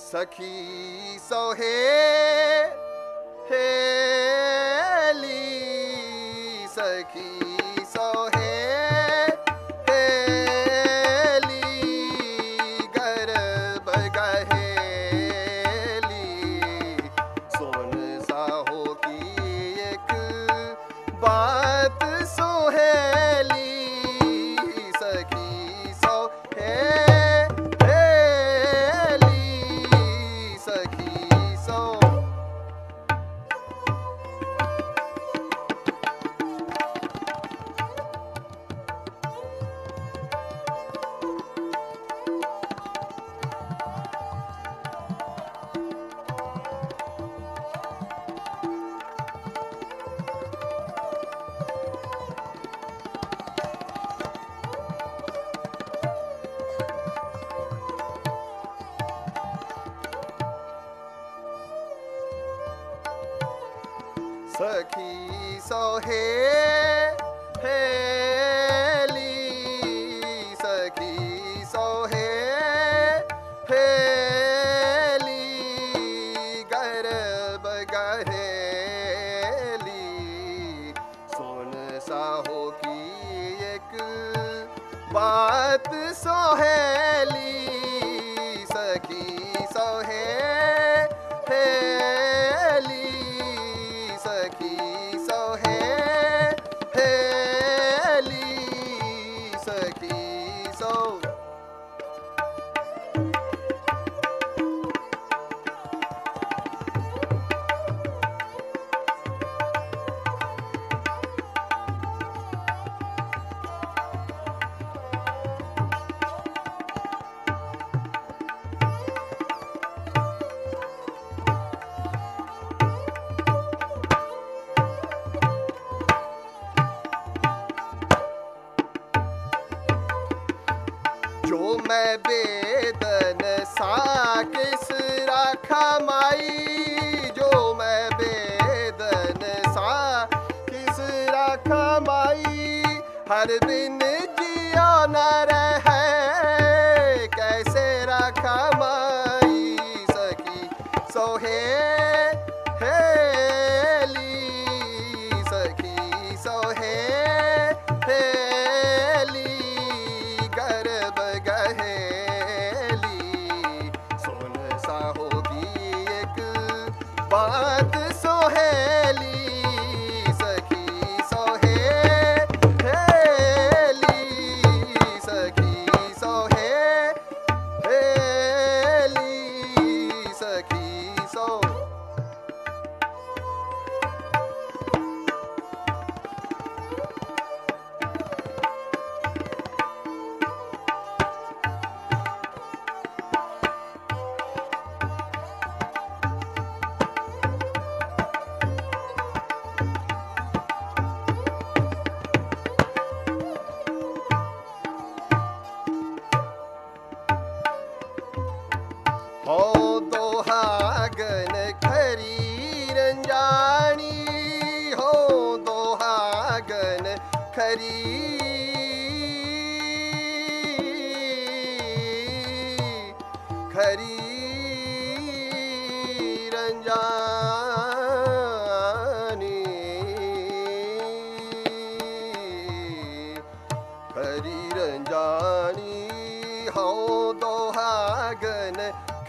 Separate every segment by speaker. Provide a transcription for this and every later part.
Speaker 1: ਸਖੀ ਸੋਹੇ ਹੇਲੀ ਸਖੀ ਸੋਹੇ ਹੇਲੀ ਸਖੀ ਸੋਹੇ ਹੇਲੀ ਗਰਬ ਗਹੇਲੀ ਸੁਨ ਸਾਹੋ ਕੀ ਇੱਕ ਬਾਤ ਸੋਹੇਲੀ ਬੇਦਨ ਸਾ ਕਿਸ ਰਾਖਾ ਮਾਈ ਜੋ ਮੈਂ ਬੇਦਨ ਸਾ ਕਿਸ ਰਾਖਾ ਮਾਈ ਹਰ ਦਿਨ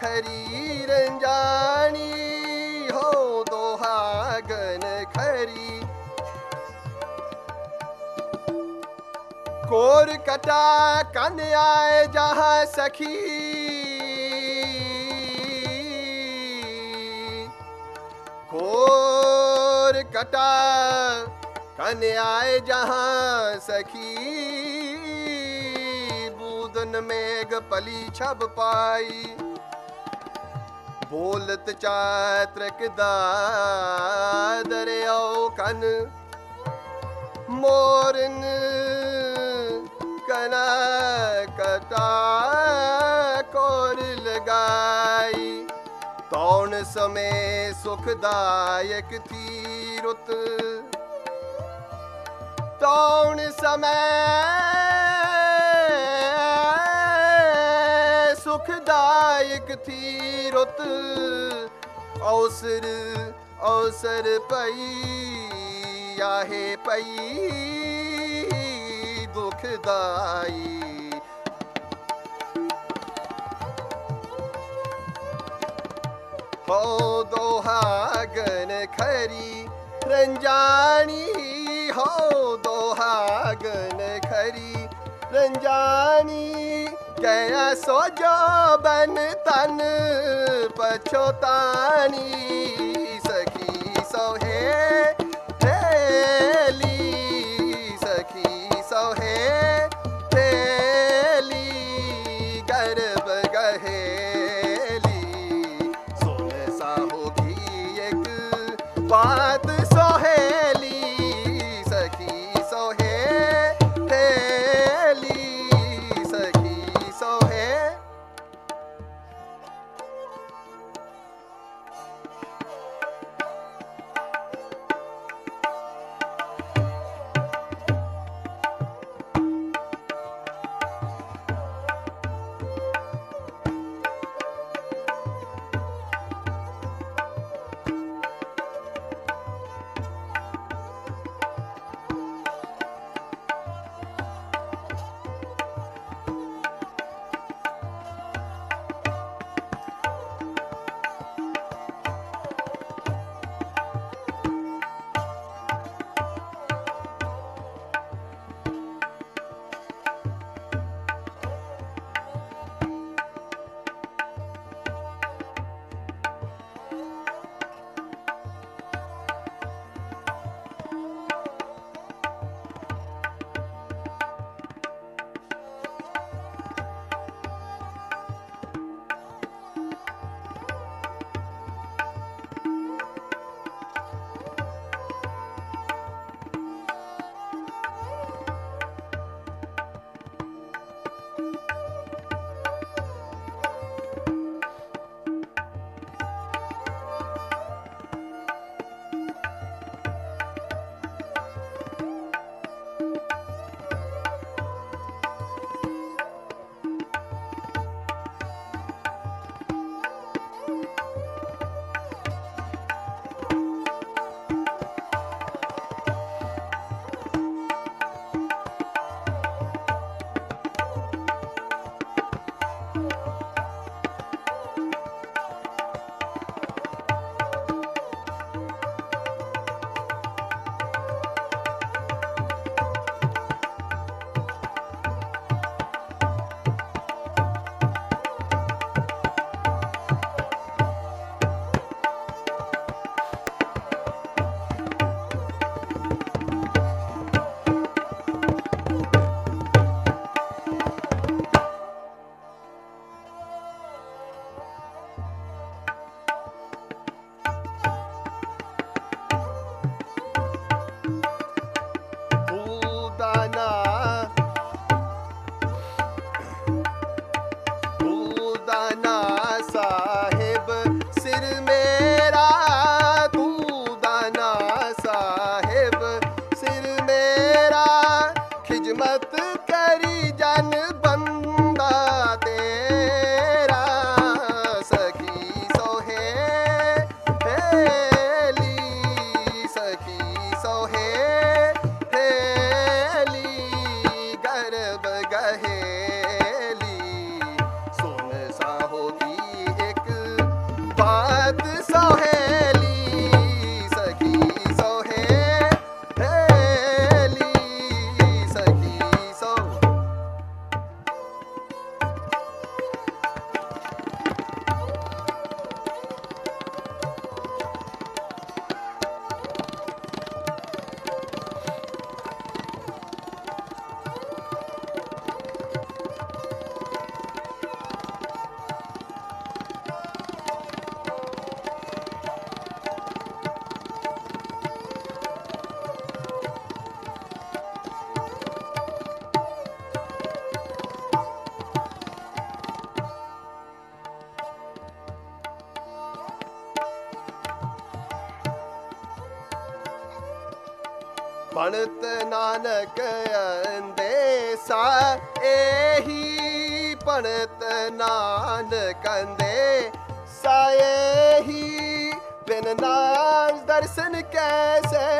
Speaker 1: ਖਰੀ ਰੰਜਾਨੀ ਹੋ ਦੋਹਾਗਨ ਖਰੀ। ਕੋਰ ਕਟਾ ਕੰਨ ਆਏ ਜਹਾਂ ਸਖੀ। ਕੋਰ ਕਟਾ ਕੰਨ ਆਏ ਜਹਾਂ ਸਖੀ। ਬੂਦਨ ਮੇਗ ਪਲੀ ਛਬ ਪਾਈ। ਬੋਲਤ ਚਾਤਰਕ ਦਾ ਦਰਿਆਓ ਕਨ, ਮੋਰਨ ਕਨਾ ਕਟਾ ਕੋਰ ਲਗਾਈ। ਤੌਣ ਸਮੇ ਸੁਖਦਾਇਕ ਤੀਰਤ, ਤੌਣ ਸਮੇ ਦੁਖਦਾਇਕ ਥੀ ਰੁੱਤ ਔਸਰ ਔਸਰ ਪਈ, ਆਹੇ ਪਈ, ਦੁਖਦਾਈ। ਹੋ ਦੋਹਾਗਨ ਖਰੀ ਰੰਜਾਨੀ ਹੋ ਦੋਹਾਗਨ ਖਰੀ ਰੰਜਾਨੀ ਕਹਿਆ ਸੋ ਜੋ ਬਨ ਤਨ ਪਛੋਤਾਨੀ this ਬਣਤ ਨਾਨਕ ਅੰਦੇਸਾ ਇਹੀ ਬਣਤ ਨਾਨਕ ਅੰਦੇਸਾ ਇਹੀ ਬਿਨ ਨਾਮ ਦਰਸ਼ਨ ਕੈਸੇ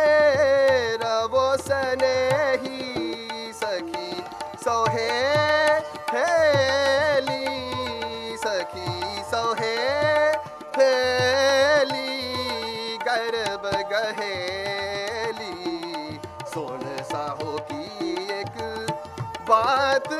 Speaker 1: ਗਹੇਲੀ ਸੋਨ ਸਾਹੋ ਕੀ ਇੱਕ ਬਾਤ